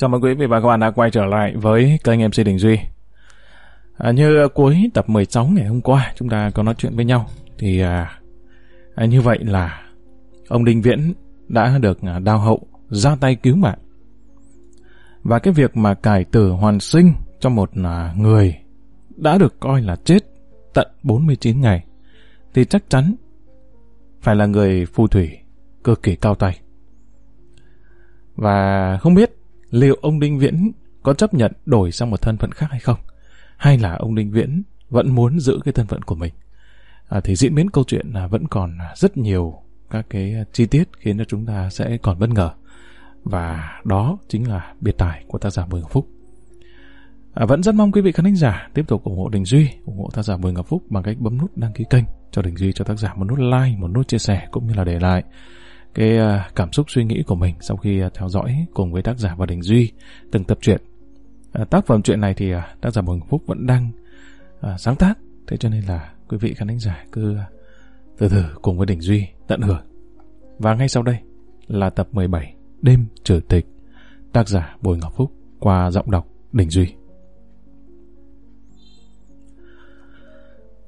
Chào mừng quý vị và các bạn đã quay trở lại với kênh MC Đình Duy. À, như cuối tập 16 ngày hôm qua chúng ta có nói chuyện với nhau thì à, à, như vậy là ông Đinh Viễn đã được à, đào hậu ra tay cứu mạng. Và cái việc mà cải tử hoàn sinh cho một à, người đã được coi là chết tận 49 ngày thì chắc chắn phải là người phù thủy cực kỳ cao tay. Và không biết liệu ông Đinh Viễn có chấp nhận đổi sang một thân phận khác hay không? Hay là ông Đinh Viễn vẫn muốn giữ cái thân phận của mình? À, thì diễn biến câu chuyện là vẫn còn rất nhiều các cái chi tiết khiến cho chúng ta sẽ còn bất ngờ. Và đó chính là biệt tài của tác giả Bùi Ngọc Phúc. À, vẫn rất mong quý vị khán thính giả tiếp tục ủng hộ Đình Duy, ủng hộ tác giả Bùi Ngọc Phúc bằng cách bấm nút đăng ký kênh cho Đình Duy cho tác giả một nút like, một nút chia sẻ cũng như là để lại cái à, cảm xúc suy nghĩ của mình sau khi à, theo dõi cùng với tác giả và Đình Duy từng tập truyện. À, tác phẩm truyện này thì tác giả Bùi Ngọc Phúc vẫn đang sáng tác, thế cho nên là quý vị khán giả cứ từ từ cùng với Đình Duy tận hưởng. Và ngay sau đây là tập 17 Đêm trừ tịch, tác giả Bùi Ngọc Phúc qua giọng đọc Đình Duy.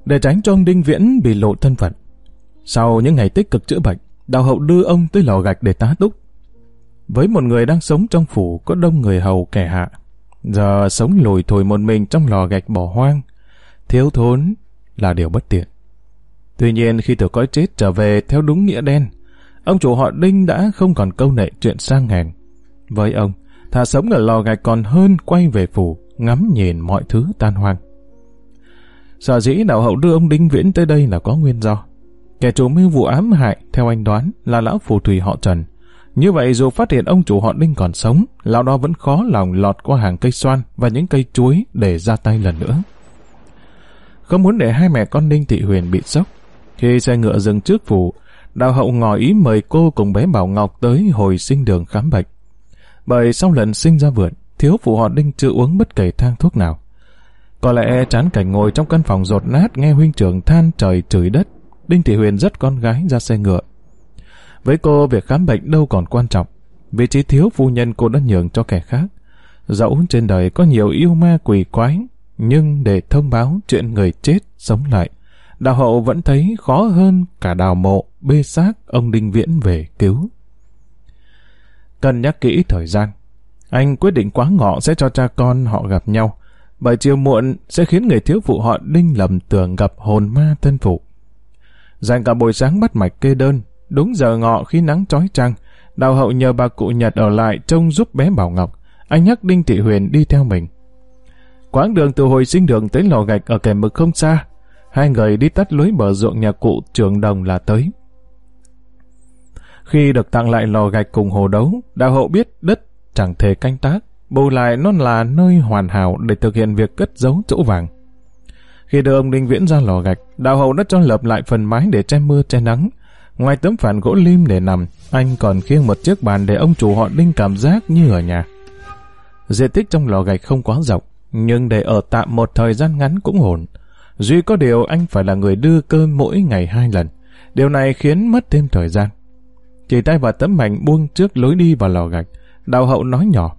Để tránh cho ông Đinh Viễn bị lộ thân phận, sau những ngày tích cực chữa bệnh, đào hậu đưa ông tới lò gạch để tá túc. Với một người đang sống trong phủ có đông người hầu kẻ hạ, giờ sống lùi thổi một mình trong lò gạch bỏ hoang, thiếu thốn là điều bất tiện. Tuy nhiên khi từ cõi chết trở về theo đúng nghĩa đen, ông chủ họ Đinh đã không còn câu nệ chuyện sang hèn. Với ông, thà sống ở lò gạch còn hơn quay về phủ, ngắm nhìn mọi thứ tan hoang. Sở dĩ đạo hậu đưa ông Đinh Viễn tới đây là có nguyên do. Kẻ chủ mưu vụ ám hại, theo anh đoán, là lão phù thủy họ Trần. Như vậy dù phát hiện ông chủ họ Đinh còn sống, lão đó vẫn khó lòng lọt qua hàng cây xoan và những cây chuối để ra tay lần nữa. Không muốn để hai mẹ con Đinh Thị Huyền bị sốc, khi xe ngựa dừng trước phủ, đào hậu ngỏ ý mời cô cùng bé Bảo Ngọc tới hồi sinh đường khám bệnh. Bởi sau lần sinh ra vượt, thiếu phụ họ Đinh chưa uống bất kể thang thuốc nào. Có lẽ chán cảnh ngồi trong căn phòng rột nát nghe huynh trưởng than trời chửi đất, Đinh Thị Huyền dắt con gái ra xe ngựa. Với cô, việc khám bệnh đâu còn quan trọng. Vị trí thiếu phu nhân cô đã nhường cho kẻ khác. Dẫu trên đời có nhiều yêu ma quỷ quái, nhưng để thông báo chuyện người chết sống lại, đào hậu vẫn thấy khó hơn cả đào mộ bê xác ông Đinh Viễn về cứu. Cần nhắc kỹ thời gian, anh quyết định quá ngọ sẽ cho cha con họ gặp nhau, bởi chiều muộn sẽ khiến người thiếu phụ họ Đinh lầm tưởng gặp hồn ma thân phụ. Dành cả buổi sáng bắt mạch kê đơn, đúng giờ ngọ khi nắng trói trăng, đào hậu nhờ bà cụ Nhật ở lại trông giúp bé Bảo Ngọc, anh nhắc Đinh Thị Huyền đi theo mình. Quãng đường từ hồi sinh đường tới lò gạch ở kẻ mực không xa, hai người đi tắt lưới bờ ruộng nhà cụ trường đồng là tới. Khi được tặng lại lò gạch cùng hồ đấu, đào hậu biết đất chẳng thể canh tác, bù lại nó là nơi hoàn hảo để thực hiện việc cất giấu chỗ vàng. Khi đưa ông Đinh Viễn ra lò gạch, đạo hậu đã cho lập lại phần mái để che mưa che nắng. Ngoài tấm phản gỗ lim để nằm, anh còn khiêng một chiếc bàn để ông chủ họ Đinh cảm giác như ở nhà. Diện tích trong lò gạch không quá rộng, nhưng để ở tạm một thời gian ngắn cũng ổn. Duy có điều anh phải là người đưa cơm mỗi ngày hai lần. Điều này khiến mất thêm thời gian. Chỉ tay vào tấm mảnh buông trước lối đi vào lò gạch, đạo hậu nói nhỏ.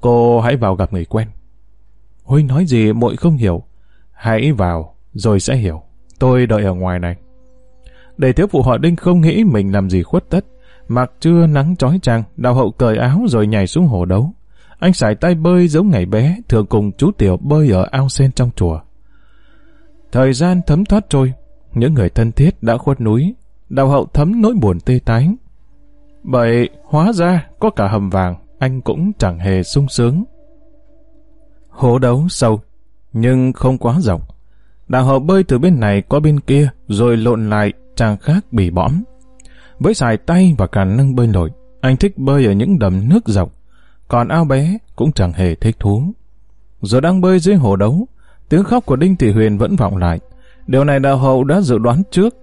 Cô hãy vào gặp người quen. Huynh nói gì muội không hiểu. Hãy vào, rồi sẽ hiểu. Tôi đợi ở ngoài này. Để thiếu phụ họ Đinh không nghĩ mình làm gì khuất tất. Mặc trưa nắng trói trăng, đào hậu cởi áo rồi nhảy xuống hồ đấu. Anh sải tay bơi giống ngày bé, thường cùng chú Tiểu bơi ở ao sen trong chùa. Thời gian thấm thoát trôi, những người thân thiết đã khuất núi, đào hậu thấm nỗi buồn tê tái. Bởi hóa ra có cả hầm vàng, anh cũng chẳng hề sung sướng. Hố đấu sâu, nhưng không quá rộng. Đào hậu bơi từ bên này qua bên kia, rồi lộn lại, chàng khác bị bõm. Với xài tay và cả năng bơi nổi, anh thích bơi ở những đầm nước rộng, còn ao bé cũng chẳng hề thích thú. giờ đang bơi dưới hồ đấu, tiếng khóc của Đinh Thị Huyền vẫn vọng lại. Điều này đào hậu đã dự đoán trước.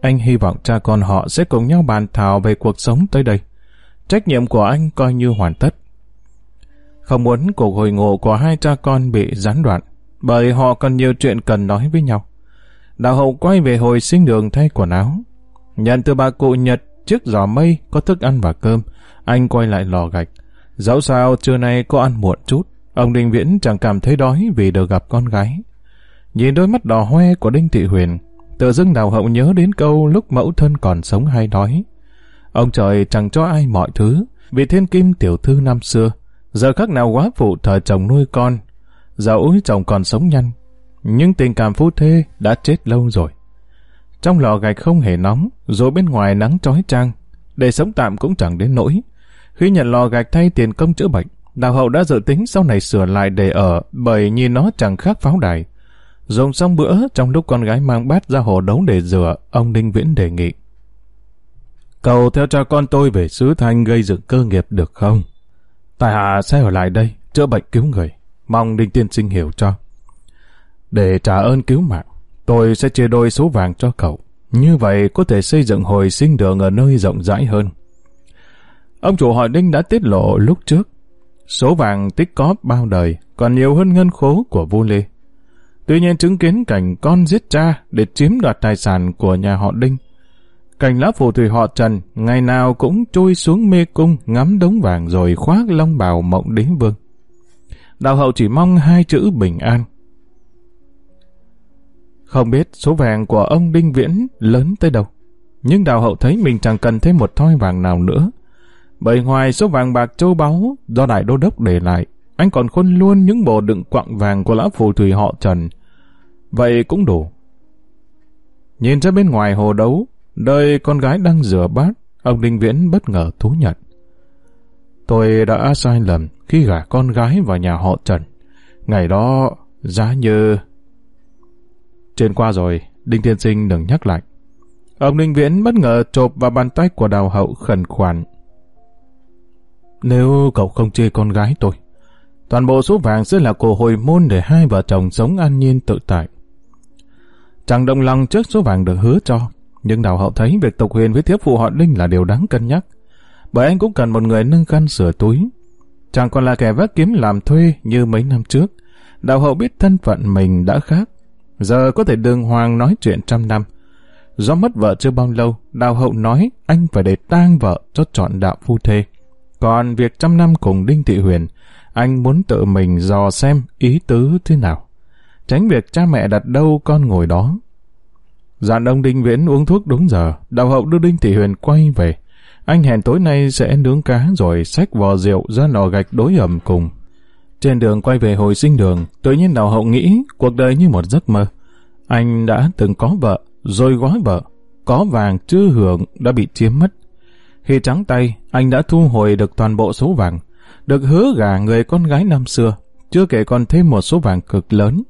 Anh hy vọng cha con họ sẽ cùng nhau bàn thảo về cuộc sống tới đây. Trách nhiệm của anh coi như hoàn tất. Không muốn cuộc hồi ngộ của hai cha con bị gián đoạn, bởi họ còn nhiều chuyện cần nói với nhau. Đạo hậu quay về hồi sinh đường thay quần áo. Nhận từ bà cụ Nhật chiếc giỏ mây có thức ăn và cơm, anh quay lại lò gạch. Dẫu sao trưa nay có ăn muộn chút, ông Đinh Viễn chẳng cảm thấy đói vì được gặp con gái. Nhìn đôi mắt đỏ hoe của Đinh Thị Huyền, tự dưng đào hậu nhớ đến câu lúc mẫu thân còn sống hay nói. Ông trời chẳng cho ai mọi thứ, vì thiên kim tiểu thư năm xưa, giờ khác nào quá phụ thời chồng nuôi con, dẫu chồng còn sống nhanh, nhưng tình cảm phu thê đã chết lâu rồi. Trong lò gạch không hề nóng, rồi bên ngoài nắng trói trang, để sống tạm cũng chẳng đến nỗi. Khi nhận lò gạch thay tiền công chữa bệnh, Đào Hậu đã dự tính sau này sửa lại để ở bởi nhìn nó chẳng khác pháo đài. Dùng xong bữa, trong lúc con gái mang bát ra hồ đấu để rửa, ông Đinh Viễn đề nghị. Cầu theo cha con tôi về xứ Thanh gây dựng cơ nghiệp được không? Tài hạ sẽ ở lại đây, chữa bệnh cứu người. Mong Đinh Tiên Sinh hiểu cho. Để trả ơn cứu mạng, tôi sẽ chia đôi số vàng cho cậu. Như vậy có thể xây dựng hồi sinh đường ở nơi rộng rãi hơn. Ông chủ họ Đinh đã tiết lộ lúc trước. Số vàng tích cóp bao đời còn nhiều hơn ngân khố của vua Lê. Tuy nhiên chứng kiến cảnh con giết cha để chiếm đoạt tài sản của nhà họ Đinh. Cảnh lá phù thủy họ Trần ngày nào cũng trôi xuống mê cung ngắm đống vàng rồi khoác long bào mộng đế vương. Đào hậu chỉ mong hai chữ bình an. Không biết số vàng của ông Đinh Viễn lớn tới đâu. Nhưng đào hậu thấy mình chẳng cần thêm một thoi vàng nào nữa. Bởi ngoài số vàng bạc châu báu do đại đô đốc để lại, anh còn khôn luôn những bộ đựng quặng vàng của lão phù thủy họ Trần. Vậy cũng đủ. Nhìn ra bên ngoài hồ đấu, nơi con gái đang rửa bát, ông Đinh Viễn bất ngờ thú nhận. Tôi đã sai lầm khi gả con gái vào nhà họ Trần. Ngày đó, giá như... Trên qua rồi, Đinh Tiên Sinh đừng nhắc lại. Ông Đinh Viễn bất ngờ chộp vào bàn tay của đào hậu khẩn khoản. Nếu cậu không chê con gái tôi, toàn bộ số vàng sẽ là của hồi môn để hai vợ chồng sống an nhiên tự tại. Chẳng đồng lòng trước số vàng được hứa cho, nhưng đào hậu thấy việc tục huyền với thiếp phụ họ Đinh là điều đáng cân nhắc. Bởi anh cũng cần một người nâng khăn sửa túi. Chẳng còn là kẻ vác kiếm làm thuê như mấy năm trước. Đào hậu biết thân phận mình đã khác. Giờ có thể đường hoàng nói chuyện trăm năm. Do mất vợ chưa bao lâu, đào hậu nói anh phải để tang vợ cho chọn đạo phu thê. Còn việc trăm năm cùng Đinh Thị Huyền, anh muốn tự mình dò xem ý tứ thế nào. Tránh việc cha mẹ đặt đâu con ngồi đó. Dặn ông Đinh Viễn uống thuốc đúng giờ, đào hậu đưa Đinh Thị Huyền quay về. Anh hẹn tối nay sẽ nướng cá rồi xách vò rượu ra lò gạch đối ẩm cùng. Trên đường quay về hồi sinh đường, tự nhiên đào hậu nghĩ cuộc đời như một giấc mơ. Anh đã từng có vợ, rồi gói vợ, có vàng chưa hưởng đã bị chiếm mất. Khi trắng tay, anh đã thu hồi được toàn bộ số vàng, được hứa gả người con gái năm xưa, chưa kể còn thêm một số vàng cực lớn.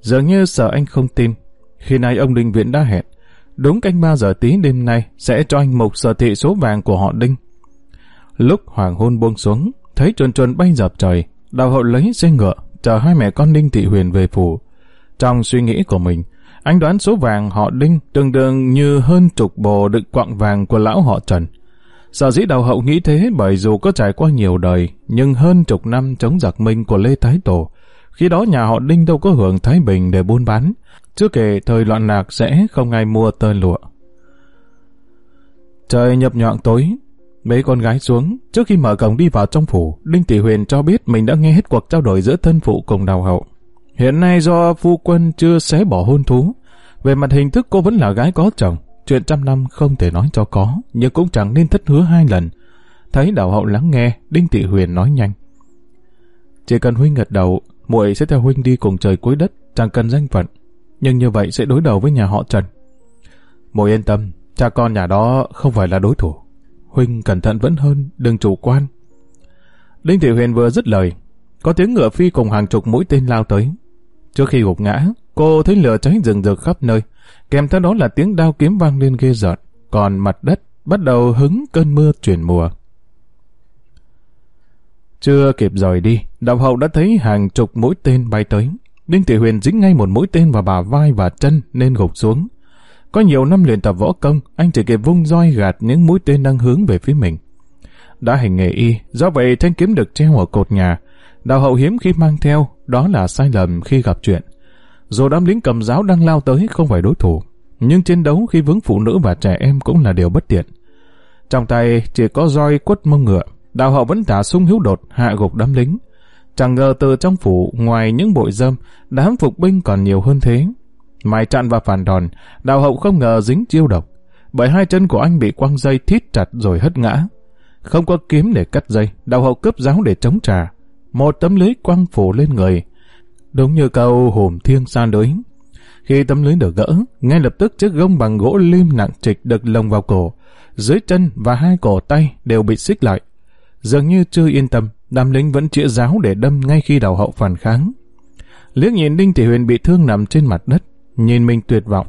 Dường như sợ anh không tin, khi nay ông đình Viện đã hẹn, đúng canh ba giờ tí đêm nay sẽ cho anh mục sở thị số vàng của họ Đinh. Lúc hoàng hôn buông xuống, thấy chuồn chuồn bay dập trời, đào hậu lấy xe ngựa, chờ hai mẹ con Đinh Thị Huyền về phủ. Trong suy nghĩ của mình, anh đoán số vàng họ Đinh tương đương như hơn chục bồ đựng quặng vàng của lão họ Trần. Sở dĩ đào hậu nghĩ thế bởi dù có trải qua nhiều đời, nhưng hơn chục năm chống giặc minh của Lê Thái Tổ, khi đó nhà họ Đinh đâu có hưởng Thái Bình để buôn bán, chưa kể thời loạn lạc sẽ không ai mua tơ lụa. Trời nhập nhọn tối, mấy con gái xuống, trước khi mở cổng đi vào trong phủ, Đinh Tỷ Huyền cho biết mình đã nghe hết cuộc trao đổi giữa thân phụ cùng đào hậu. Hiện nay do phu quân chưa xé bỏ hôn thú, về mặt hình thức cô vẫn là gái có chồng, chuyện trăm năm không thể nói cho có, nhưng cũng chẳng nên thất hứa hai lần. Thấy đào hậu lắng nghe, Đinh Tỷ Huyền nói nhanh. Chỉ cần huynh gật đầu, muội sẽ theo huynh đi cùng trời cuối đất, chẳng cần danh phận. Nhưng như vậy sẽ đối đầu với nhà họ Trần. Muội yên tâm, cha con nhà đó không phải là đối thủ. Huynh cẩn thận vẫn hơn, đừng chủ quan. Đinh Thị Huyền vừa dứt lời, có tiếng ngựa phi cùng hàng chục mũi tên lao tới. Trước khi gục ngã, cô thấy lửa cháy rừng rực khắp nơi, kèm theo đó là tiếng đao kiếm vang lên ghê rợn, còn mặt đất bắt đầu hứng cơn mưa chuyển mùa. Chưa kịp rời đi, đạo hậu đã thấy hàng chục mũi tên bay tới. Đinh Thị Huyền dính ngay một mũi tên vào bà vai và chân nên gục xuống. Có nhiều năm luyện tập võ công, anh chỉ kịp vung roi gạt những mũi tên đang hướng về phía mình. Đã hành nghề y, do vậy thanh kiếm được treo ở cột nhà. Đạo hậu hiếm khi mang theo, đó là sai lầm khi gặp chuyện. Dù đám lính cầm giáo đang lao tới không phải đối thủ, nhưng chiến đấu khi vướng phụ nữ và trẻ em cũng là điều bất tiện. Trong tay chỉ có roi quất mông ngựa, đào hậu vẫn thả sung hữu đột hạ gục đám lính. Chẳng ngờ từ trong phủ, ngoài những bội dâm, đám phục binh còn nhiều hơn thế. Mai chặn và phản đòn, đào hậu không ngờ dính chiêu độc, bởi hai chân của anh bị quăng dây thít chặt rồi hất ngã. Không có kiếm để cắt dây, đào hậu cướp giáo để chống trả. Một tấm lưới quăng phủ lên người. Đúng như câu hồn thiêng san lưới. Khi tấm lưới được gỡ, ngay lập tức chiếc gông bằng gỗ lim nặng trịch được lồng vào cổ. Dưới chân và hai cổ tay đều bị xích lại. Dường như chưa yên tâm, đám lính vẫn chĩa giáo để đâm ngay khi đào hậu phản kháng. Liếc nhìn Đinh Thị Huyền bị thương nằm trên mặt đất, nhìn mình tuyệt vọng.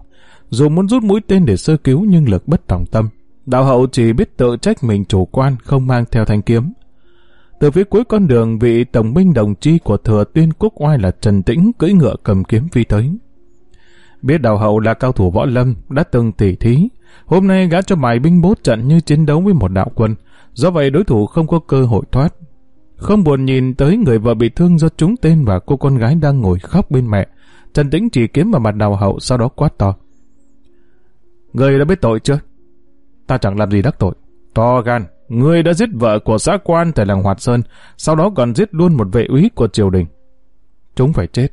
Dù muốn rút mũi tên để sơ cứu nhưng lực bất tòng tâm. Đạo hậu chỉ biết tự trách mình chủ quan không mang theo thanh kiếm. Từ phía cuối con đường, vị tổng binh đồng chi của thừa tuyên quốc oai là Trần Tĩnh cưỡi ngựa cầm kiếm phi tới. Biết đạo hậu là cao thủ võ lâm, đã từng tỉ thí. Hôm nay gã cho bài binh bố trận như chiến đấu với một đạo quân. Do vậy đối thủ không có cơ hội thoát. Không buồn nhìn tới người vợ bị thương do trúng tên và cô con gái đang ngồi khóc bên mẹ. Trần Tĩnh chỉ kiếm vào mặt đào hậu sau đó quát to. Người đã biết tội chưa? Ta chẳng làm gì đắc tội. To gan, người đã giết vợ của xã quan tại làng Hoạt Sơn, sau đó còn giết luôn một vệ úy của triều đình. Chúng phải chết.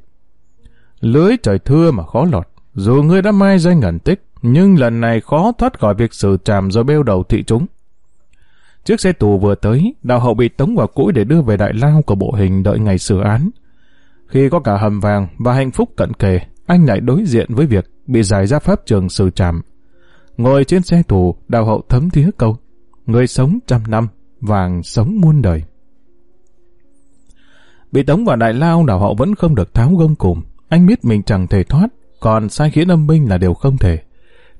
Lưới trời thưa mà khó lọt. Dù ngươi đã mai danh ngẩn tích, nhưng lần này khó thoát khỏi việc xử tràm do bêu đầu thị chúng. Chiếc xe tù vừa tới, đào hậu bị tống vào cũi để đưa về đại lao của bộ hình đợi ngày xử án. Khi có cả hầm vàng và hạnh phúc cận kề, anh lại đối diện với việc bị giải ra pháp trường xử trảm Ngồi trên xe tù, đào hậu thấm thía câu. Người sống trăm năm, vàng sống muôn đời. Bị tống vào đại lao, đào hậu vẫn không được tháo gông cùm. Anh biết mình chẳng thể thoát, còn sai khiến âm binh là điều không thể.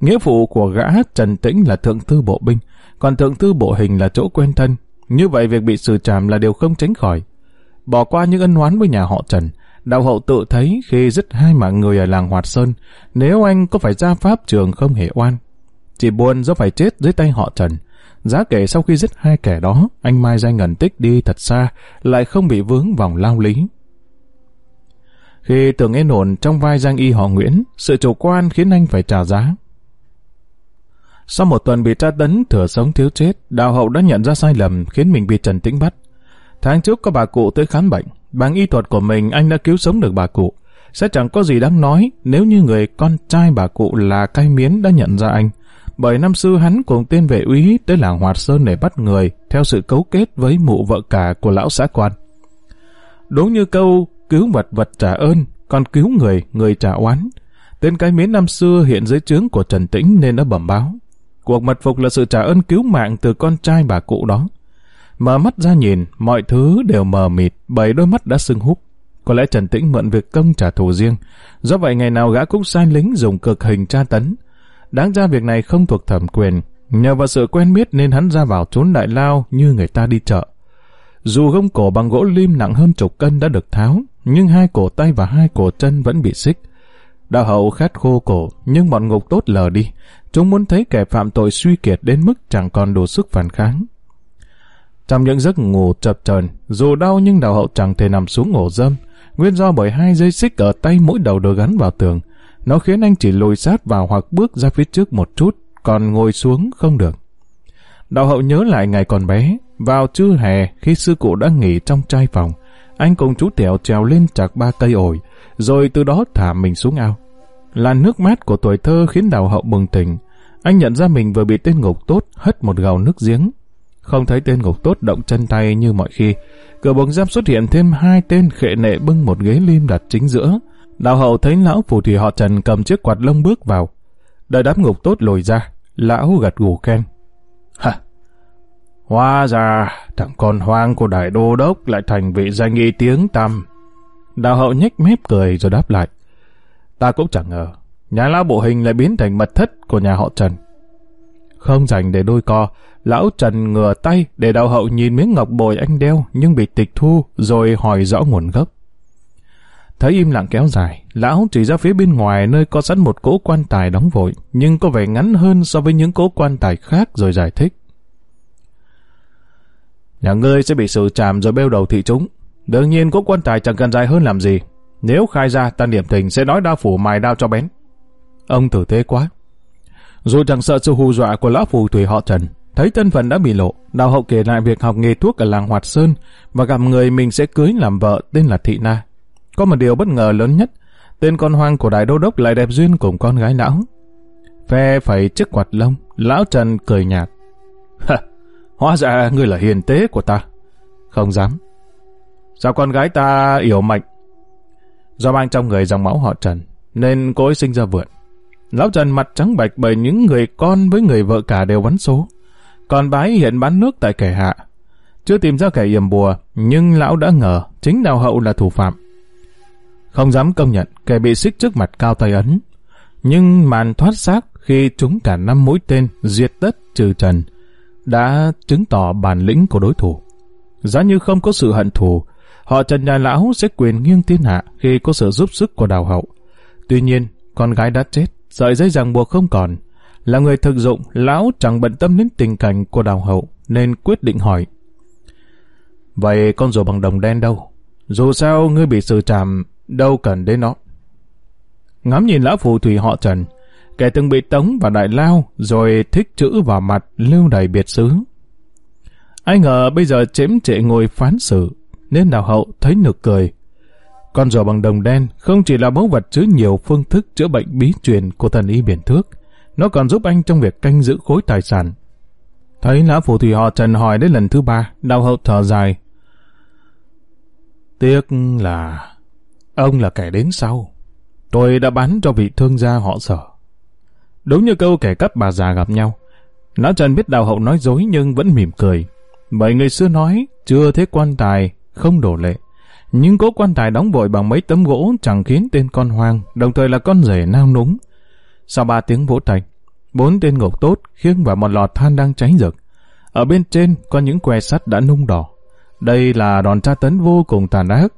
Nghĩa vụ của gã Trần Tĩnh là thượng thư bộ binh, còn thượng thư bộ hình là chỗ quen thân. Như vậy việc bị xử trảm là điều không tránh khỏi. Bỏ qua những ân oán với nhà họ Trần, đạo hậu tự thấy khi dứt hai mạng người ở làng Hoạt Sơn, nếu anh có phải ra pháp trường không hề oan. Chỉ buồn do phải chết dưới tay họ Trần. Giá kể sau khi giết hai kẻ đó, anh Mai danh ngẩn tích đi thật xa, lại không bị vướng vòng lao lý. Khi tưởng yên ổn trong vai Giang Y họ Nguyễn, sự chủ quan khiến anh phải trả giá. Sau một tuần bị tra tấn thừa sống thiếu chết, đào hậu đã nhận ra sai lầm khiến mình bị Trần Tĩnh bắt. Tháng trước có bà cụ tới khám bệnh, bằng y thuật của mình anh đã cứu sống được bà cụ. Sẽ chẳng có gì đáng nói nếu như người con trai bà cụ là cai miến đã nhận ra anh. Bởi năm xưa hắn cùng tên vệ úy tới làng Hoạt Sơn để bắt người theo sự cấu kết với mụ vợ cả của lão xã quan. Đúng như câu cứu vật vật trả ơn, còn cứu người, người trả oán. Tên cái miến năm xưa hiện dưới trướng của Trần Tĩnh nên đã bẩm báo. Cuộc mật phục là sự trả ơn cứu mạng từ con trai bà cụ đó. Mở mắt ra nhìn, mọi thứ đều mờ mịt bởi đôi mắt đã sưng húp. Có lẽ Trần Tĩnh mượn việc công trả thù riêng. Do vậy ngày nào gã cũng sai lính dùng cực hình tra tấn. Đáng ra việc này không thuộc thẩm quyền. Nhờ vào sự quen biết nên hắn ra vào trốn đại lao như người ta đi chợ. Dù gông cổ bằng gỗ lim nặng hơn chục cân đã được tháo, nhưng hai cổ tay và hai cổ chân vẫn bị xích. Đạo hậu khát khô cổ, nhưng bọn ngục tốt lờ đi. Chúng muốn thấy kẻ phạm tội suy kiệt đến mức chẳng còn đủ sức phản kháng. Trong những giấc ngủ chập chờn, dù đau nhưng đạo hậu chẳng thể nằm xuống ngủ dâm, nguyên do bởi hai dây xích ở tay mỗi đầu được gắn vào tường. Nó khiến anh chỉ lùi sát vào hoặc bước ra phía trước một chút, còn ngồi xuống không được. Đạo hậu nhớ lại ngày còn bé, vào trưa hè khi sư cụ đã nghỉ trong trai phòng, anh cùng chú Tèo trèo lên chạc ba cây ổi, rồi từ đó thả mình xuống ao. Là nước mát của tuổi thơ khiến đào hậu bừng tỉnh. Anh nhận ra mình vừa bị tên ngục tốt hất một gào nước giếng. Không thấy tên ngục tốt động chân tay như mọi khi. Cửa buồng giam xuất hiện thêm hai tên khệ nệ bưng một ghế lim đặt chính giữa. Đào hậu thấy lão phù thủy họ Trần cầm chiếc quạt lông bước vào. Đợi đám ngục tốt lồi ra, lão gật gù khen. Hả, Hóa ra, thằng con hoang của đại đô đốc lại thành vị danh y tiếng tăm. Đào hậu nhếch mép cười rồi đáp lại. Ta cũng chẳng ngờ, nhà lão bộ hình lại biến thành mật thất của nhà họ Trần. Không dành để đôi co, lão Trần ngửa tay để đào hậu nhìn miếng ngọc bồi anh đeo nhưng bị tịch thu rồi hỏi rõ nguồn gốc. Thấy im lặng kéo dài, lão chỉ ra phía bên ngoài nơi có sẵn một cỗ quan tài đóng vội, nhưng có vẻ ngắn hơn so với những cỗ quan tài khác rồi giải thích. Nhà ngươi sẽ bị sự tràm rồi bêu đầu thị chúng. Đương nhiên có quan tài chẳng cần dài hơn làm gì. Nếu khai ra, ta niệm tình sẽ nói đao phủ mài đao cho bén. Ông tử tế quá. Dù chẳng sợ sự hù dọa của lão phù thủy họ Trần, Thấy thân phận đã bị lộ, đào hậu kể lại việc học nghề thuốc ở làng Hoạt Sơn và gặp người mình sẽ cưới làm vợ tên là Thị Na. Có một điều bất ngờ lớn nhất, tên con hoang của đại đô đốc lại đẹp duyên cùng con gái lão. Phe phẩy chiếc quạt lông, lão Trần cười nhạt. Hóa ra ngươi là hiền tế của ta. Không dám. Sao con gái ta yếu mạnh, Do mang trong người dòng máu họ Trần, nên cô ấy sinh ra vượn. Lão Trần mặt trắng bạch bởi những người con với người vợ cả đều bắn số. Còn bái hiện bán nước tại kẻ hạ. Chưa tìm ra kẻ yểm bùa, nhưng lão đã ngờ chính đào hậu là thủ phạm. Không dám công nhận kẻ bị xích trước mặt cao tay ấn. Nhưng màn thoát xác khi chúng cả năm mũi tên diệt tất trừ trần đã chứng tỏ bản lĩnh của đối thủ. Giá như không có sự hận thù, họ Trần nhà lão sẽ quyền nghiêng thiên hạ khi có sự giúp sức của đào hậu. Tuy nhiên, con gái đã chết, sợi dây ràng buộc không còn. Là người thực dụng, lão chẳng bận tâm đến tình cảnh của đào hậu, nên quyết định hỏi. Vậy con rùa bằng đồng đen đâu? Dù sao ngươi bị sự trảm, đâu cần đến nó. Ngắm nhìn lão phù thủy họ Trần, kẻ từng bị tống vào đại lao rồi thích chữ vào mặt lưu đầy biệt xứ. Ai ngờ bây giờ chém trệ ngồi phán xử, nên đào hậu thấy nực cười. Con rùa bằng đồng đen không chỉ là mẫu vật chứa nhiều phương thức chữa bệnh bí truyền của thần y biển thước, nó còn giúp anh trong việc canh giữ khối tài sản. Thấy lão phù thủy họ Trần hỏi đến lần thứ ba, đào hậu thở dài. Tiếc là ông là kẻ đến sau. Tôi đã bán cho vị thương gia họ sở. Đúng như câu kẻ cắp bà già gặp nhau. Lão Trần biết đào hậu nói dối nhưng vẫn mỉm cười. Bởi người xưa nói, chưa thấy quan tài, không đổ lệ. Nhưng cố quan tài đóng vội bằng mấy tấm gỗ chẳng khiến tên con hoang, đồng thời là con rể nao núng. Sau ba tiếng vỗ tay, bốn tên ngục tốt khiêng vào một lò than đang cháy rực. Ở bên trên có những que sắt đã nung đỏ. Đây là đòn tra tấn vô cùng tàn ác.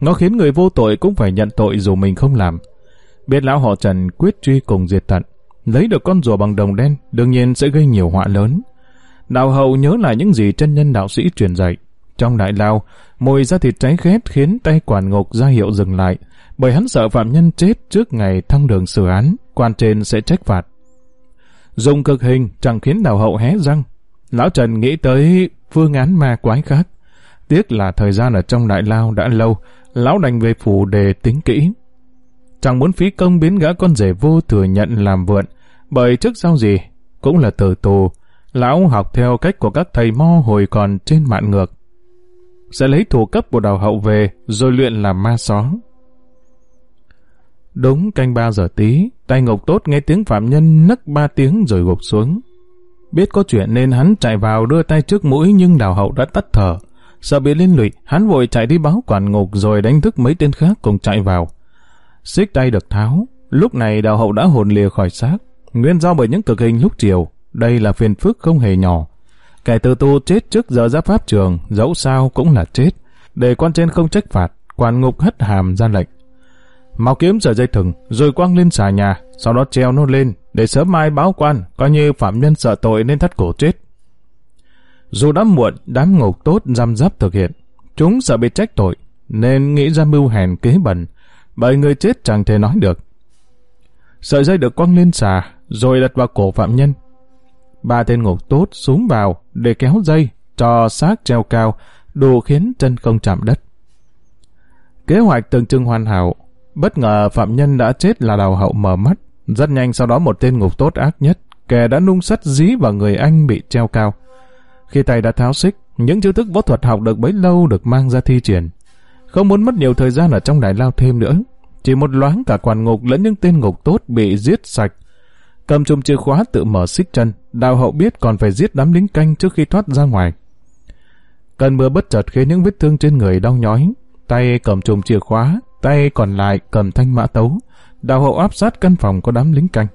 Nó khiến người vô tội cũng phải nhận tội dù mình không làm. Biết lão họ Trần quyết truy cùng diệt tận. Lấy được con rùa bằng đồng đen đương nhiên sẽ gây nhiều họa lớn. Đạo hậu nhớ lại những gì chân nhân đạo sĩ truyền dạy. Trong đại lao, mùi da thịt cháy khét khiến tay quản ngục ra hiệu dừng lại, bởi hắn sợ phạm nhân chết trước ngày thăng đường xử án, quan trên sẽ trách phạt. Dùng cực hình chẳng khiến đạo hậu hé răng. Lão Trần nghĩ tới phương án ma quái khác. Tiếc là thời gian ở trong đại lao đã lâu, lão đành về phủ để tính kỹ. Chẳng muốn phí công biến gã con rể vô thừa nhận làm vượn, bởi trước sau gì cũng là tử tù. Lão học theo cách của các thầy mo hồi còn trên mạng ngược. Sẽ lấy thủ cấp của đào hậu về rồi luyện làm ma só. Đúng canh ba giờ tí, tay ngục tốt nghe tiếng phạm nhân nấc ba tiếng rồi gục xuống. Biết có chuyện nên hắn chạy vào đưa tay trước mũi nhưng đào hậu đã tắt thở. Sợ bị liên lụy, hắn vội chạy đi báo quản ngục rồi đánh thức mấy tên khác cùng chạy vào. Xích tay được tháo, lúc này đào hậu đã hồn lìa khỏi xác. Nguyên do bởi những cực hình lúc chiều, đây là phiền phức không hề nhỏ. Kẻ tự tu chết trước giờ giáp pháp trường, dẫu sao cũng là chết. Để quan trên không trách phạt, quan ngục hất hàm ra lệnh. Mau kiếm sợi dây thừng, rồi quăng lên xà nhà, sau đó treo nó lên, để sớm mai báo quan, coi như phạm nhân sợ tội nên thắt cổ chết. Dù đã muộn, đám ngục tốt giam giáp thực hiện. Chúng sợ bị trách tội, nên nghĩ ra mưu hèn kế bẩn, bởi người chết chẳng thể nói được. Sợi dây được quăng lên xà, rồi đặt vào cổ phạm nhân. Ba tên ngục tốt xuống vào để kéo dây, cho xác treo cao, đủ khiến chân không chạm đất. Kế hoạch tưởng chừng hoàn hảo, bất ngờ phạm nhân đã chết là đào hậu mở mắt. Rất nhanh sau đó một tên ngục tốt ác nhất, kẻ đã nung sắt dí vào người anh bị treo cao. Khi tay đã tháo xích, những chiêu thức võ thuật học được bấy lâu được mang ra thi triển. Không muốn mất nhiều thời gian ở trong đại lao thêm nữa. Chỉ một loáng cả quản ngục lẫn những tên ngục tốt bị giết sạch. Cầm chùm chìa khóa tự mở xích chân, đào hậu biết còn phải giết đám lính canh trước khi thoát ra ngoài. Cơn mưa bất chợt khiến những vết thương trên người đau nhói. Tay cầm chùm chìa khóa, tay còn lại cầm thanh mã tấu. Đào hậu áp sát căn phòng có đám lính canh.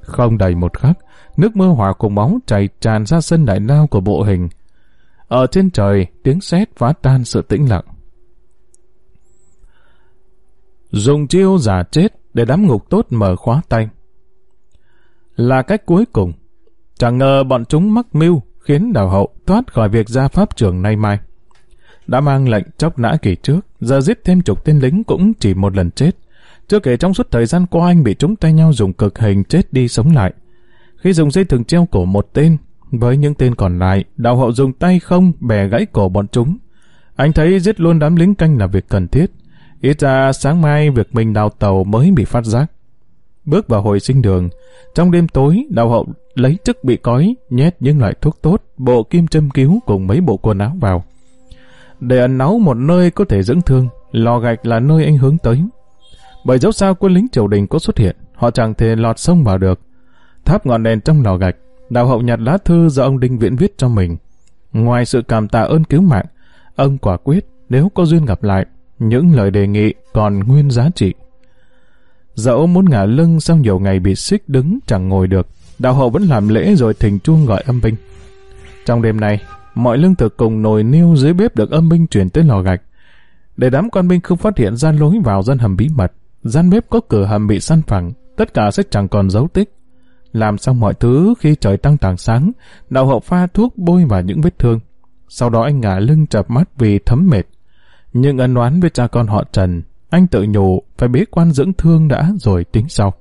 Không đầy một khắc, nước mưa hòa cùng máu chảy tràn ra sân đại lao của bộ hình. Ở trên trời, tiếng sét phá tan sự tĩnh lặng. Dùng chiêu giả chết để đám ngục tốt mở khóa tay. Là cách cuối cùng. Chẳng ngờ bọn chúng mắc mưu khiến đào hậu thoát khỏi việc ra pháp trường nay mai. Đã mang lệnh chóc nã kỳ trước, giờ giết thêm chục tên lính cũng chỉ một lần chết. Chưa kể trong suốt thời gian qua anh bị chúng tay nhau dùng cực hình chết đi sống lại. Khi dùng dây thừng treo cổ một tên, Với những tên còn lại, đạo hậu dùng tay không bẻ gãy cổ bọn chúng. Anh thấy giết luôn đám lính canh là việc cần thiết. Ít ra sáng mai việc mình đào tàu mới bị phát giác. Bước vào hồi sinh đường, trong đêm tối, đào hậu lấy chức bị cói, nhét những loại thuốc tốt, bộ kim châm cứu cùng mấy bộ quần áo vào. Để ẩn náu một nơi có thể dưỡng thương, lò gạch là nơi anh hướng tới. Bởi dẫu sao quân lính triều đình có xuất hiện, họ chẳng thể lọt sông vào được. Tháp ngọn đèn trong lò gạch, đào hậu nhặt lá thư do ông Đinh Viễn viết cho mình. Ngoài sự cảm tạ ơn cứu mạng, ông quả quyết nếu có duyên gặp lại, những lời đề nghị còn nguyên giá trị. Dẫu muốn ngả lưng sau nhiều ngày bị xích đứng chẳng ngồi được, đạo hậu vẫn làm lễ rồi thỉnh chuông gọi âm binh. Trong đêm này, mọi lương thực cùng nồi niêu dưới bếp được âm binh chuyển tới lò gạch. Để đám quan binh không phát hiện ra lối vào gian hầm bí mật, gian bếp có cửa hầm bị săn phẳng, tất cả sẽ chẳng còn dấu tích. Làm xong mọi thứ khi trời tăng tảng sáng, đạo hậu pha thuốc bôi vào những vết thương. Sau đó anh ngả lưng chập mắt vì thấm mệt. Nhưng ân oán với cha con họ Trần, anh tự nhủ phải bế quan dưỡng thương đã rồi tính sau.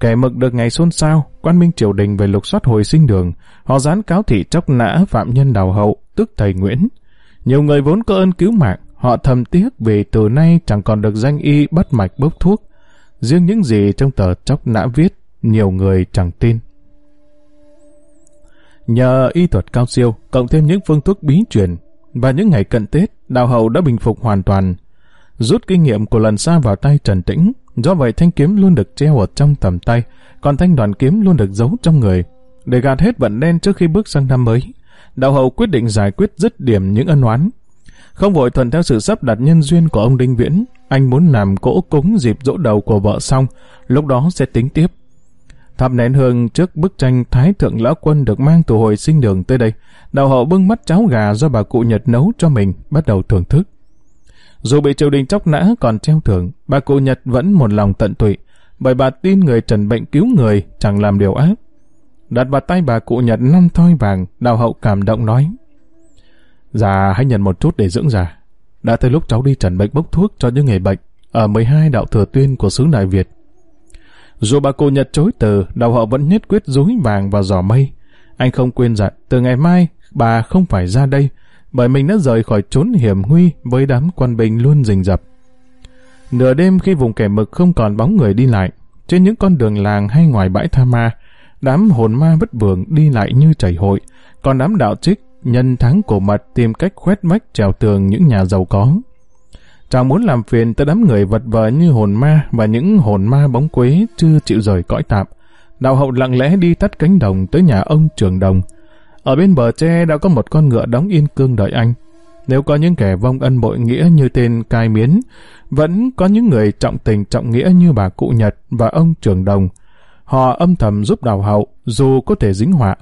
Kẻ mực được ngày xôn xao, quan minh triều đình về lục soát hồi sinh đường, họ dán cáo thị chóc nã phạm nhân đào hậu, tức thầy Nguyễn. Nhiều người vốn có ơn cứu mạng, họ thầm tiếc vì từ nay chẳng còn được danh y bắt mạch bốc thuốc. Riêng những gì trong tờ chóc nã viết, nhiều người chẳng tin. Nhờ y thuật cao siêu, cộng thêm những phương thuốc bí truyền, và những ngày cận Tết, đào hầu đã bình phục hoàn toàn. Rút kinh nghiệm của lần xa vào tay Trần Tĩnh, do vậy thanh kiếm luôn được treo ở trong tầm tay, còn thanh đoàn kiếm luôn được giấu trong người. Để gạt hết vận đen trước khi bước sang năm mới, đạo hậu quyết định giải quyết dứt điểm những ân oán. Không vội thuận theo sự sắp đặt nhân duyên của ông Đinh Viễn, anh muốn làm cỗ cúng dịp dỗ đầu của vợ xong, lúc đó sẽ tính tiếp. Thắp nén hương trước bức tranh Thái Thượng Lão Quân được mang từ hồi sinh đường tới đây, đào hậu bưng mắt cháo gà do bà cụ Nhật nấu cho mình, bắt đầu thưởng thức. Dù bị triều đình chóc nã còn treo thưởng, bà cụ Nhật vẫn một lòng tận tụy, bởi bà tin người trần bệnh cứu người chẳng làm điều ác. Đặt vào tay bà cụ Nhật năm thoi vàng, đào hậu cảm động nói. già hãy nhận một chút để dưỡng già. Đã tới lúc cháu đi trần bệnh bốc thuốc cho những người bệnh ở 12 đạo thừa tuyên của xứ Đại Việt. Dù bà cụ Nhật chối từ, đầu họ vẫn nhất quyết dúi vàng vào giỏ mây. Anh không quên dặn, từ ngày mai, bà không phải ra đây, bởi mình đã rời khỏi trốn hiểm nguy với đám quân binh luôn rình rập. Nửa đêm khi vùng kẻ mực không còn bóng người đi lại, trên những con đường làng hay ngoài bãi tha ma, đám hồn ma vất vưởng đi lại như chảy hội, còn đám đạo trích nhân tháng cổ mật tìm cách khoét mách trèo tường những nhà giàu có. Chàng muốn làm phiền tới đám người vật vờ như hồn ma và những hồn ma bóng quế chưa chịu rời cõi tạm. Đạo hậu lặng lẽ đi tắt cánh đồng tới nhà ông trường đồng. Ở bên bờ tre đã có một con ngựa đóng yên cương đợi anh. Nếu có những kẻ vong ân bội nghĩa như tên Cai Miến, vẫn có những người trọng tình trọng nghĩa như bà Cụ Nhật và ông Trường Đồng. Họ âm thầm giúp đào hậu, dù có thể dính họa.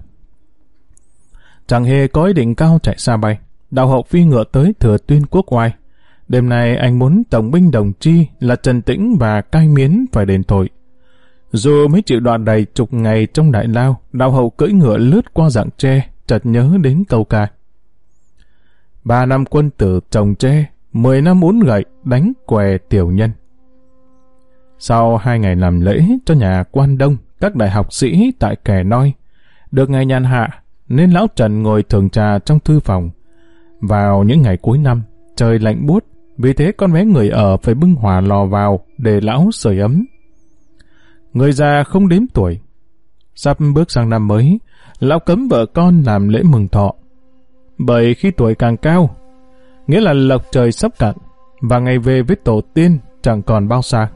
Chẳng hề có ý định cao chạy xa bay. Đào hậu phi ngựa tới thừa tuyên quốc oai. Đêm nay anh muốn tổng binh đồng chi là Trần Tĩnh và Cai Miến phải đền tội. Dù mới chịu đoạn đầy chục ngày trong đại lao, đào hậu cưỡi ngựa lướt qua dạng tre, chợt nhớ đến câu ca. Ba năm quân tử trồng tre, mười năm uốn gậy, đánh què tiểu nhân. Sau hai ngày làm lễ cho nhà quan đông, các đại học sĩ tại kẻ noi, được ngày nhàn hạ, nên lão Trần ngồi thường trà trong thư phòng. Vào những ngày cuối năm, trời lạnh buốt, vì thế con bé người ở phải bưng hỏa lò vào để lão sưởi ấm. Người già không đếm tuổi. Sắp bước sang năm mới, lão cấm vợ con làm lễ mừng thọ. Bởi khi tuổi càng cao, nghĩa là lộc trời sắp cạn, và ngày về với tổ tiên chẳng còn bao xa.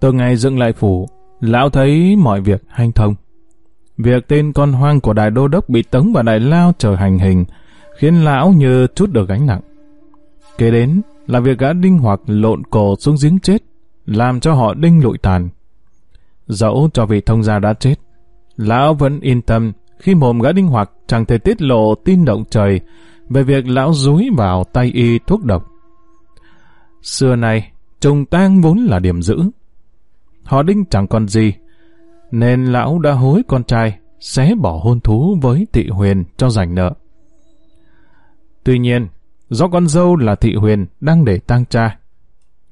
Từ ngày dựng lại phủ, lão thấy mọi việc hanh thông. Việc tên con hoang của đại đô đốc bị tống vào đại lao chờ hành hình, khiến lão như chút được gánh nặng. Kế đến là việc gã đinh hoặc lộn cổ xuống giếng chết, làm cho họ đinh lụi tàn. Dẫu cho vị thông gia đã chết, lão vẫn yên tâm khi mồm gã đinh hoặc chẳng thể tiết lộ tin động trời về việc lão rúi vào tay y thuốc độc. Xưa này trùng tang vốn là điểm giữ. Họ đinh chẳng còn gì, nên lão đã hối con trai xé bỏ hôn thú với thị huyền cho giành nợ. Tuy nhiên, do con dâu là thị huyền đang để tang cha,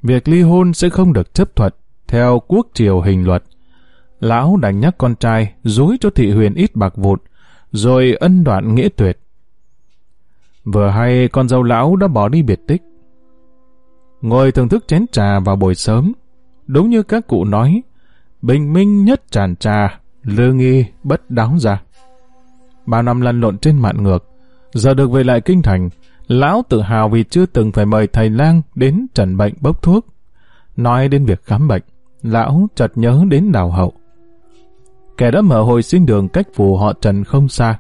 việc ly hôn sẽ không được chấp thuận theo quốc triều hình luật. Lão đành nhắc con trai dối cho thị huyền ít bạc vụt, rồi ân đoạn nghĩa tuyệt. Vừa hay con dâu lão đã bỏ đi biệt tích. Ngồi thưởng thức chén trà vào buổi sớm, đúng như các cụ nói, bình minh nhất tràn trà, lương nghi bất đáo ra. Ba năm lăn lộn trên mạn ngược, giờ được về lại kinh thành, lão tự hào vì chưa từng phải mời thầy lang đến trần bệnh bốc thuốc. Nói đến việc khám bệnh, lão chợt nhớ đến đào hậu. Kẻ đã mở hồi sinh đường cách phủ họ trần không xa.